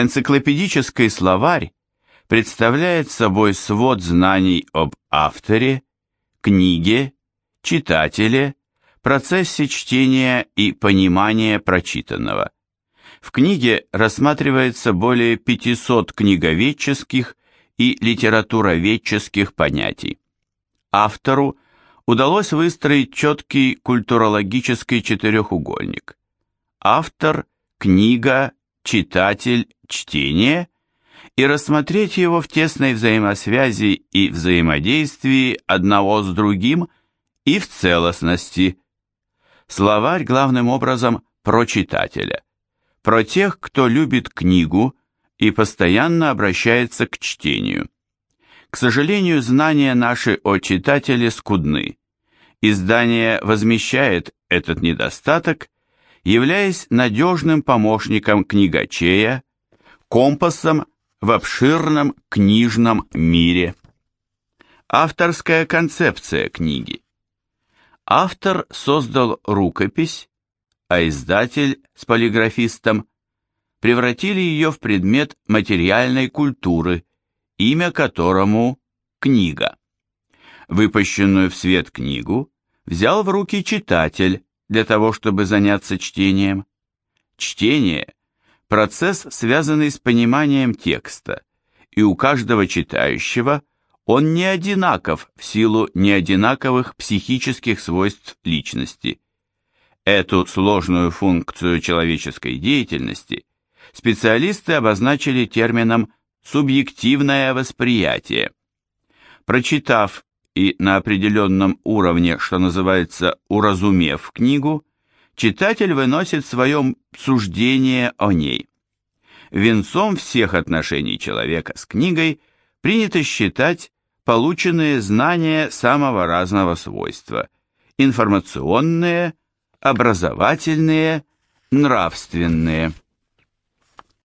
Энциклопедический словарь представляет собой свод знаний об авторе, книге, читателе, процессе чтения и понимания прочитанного. В книге рассматривается более 500 книговедческих и литературоведческих понятий. Автору удалось выстроить четкий культурологический четырехугольник. Автор, книга, читатель, чтение и рассмотреть его в тесной взаимосвязи и взаимодействии одного с другим и в целостности. Словарь главным образом про читателя, про тех, кто любит книгу и постоянно обращается к чтению. К сожалению, знания наши о читателе скудны. Издание возмещает этот недостаток, являясь надежным помощником книгачея, компасом в обширном книжном мире. Авторская концепция книги. Автор создал рукопись, а издатель с полиграфистом превратили ее в предмет материальной культуры, имя которому книга. Выпущенную в свет книгу взял в руки читатель для того, чтобы заняться чтением. Чтение – процесс, связанный с пониманием текста, и у каждого читающего он не одинаков в силу неодинаковых психических свойств личности. Эту сложную функцию человеческой деятельности специалисты обозначили термином «субъективное восприятие». Прочитав и на определенном уровне, что называется, уразумев книгу, читатель выносит свое суждение о ней. Венцом всех отношений человека с книгой принято считать полученные знания самого разного свойства – информационные, образовательные, нравственные –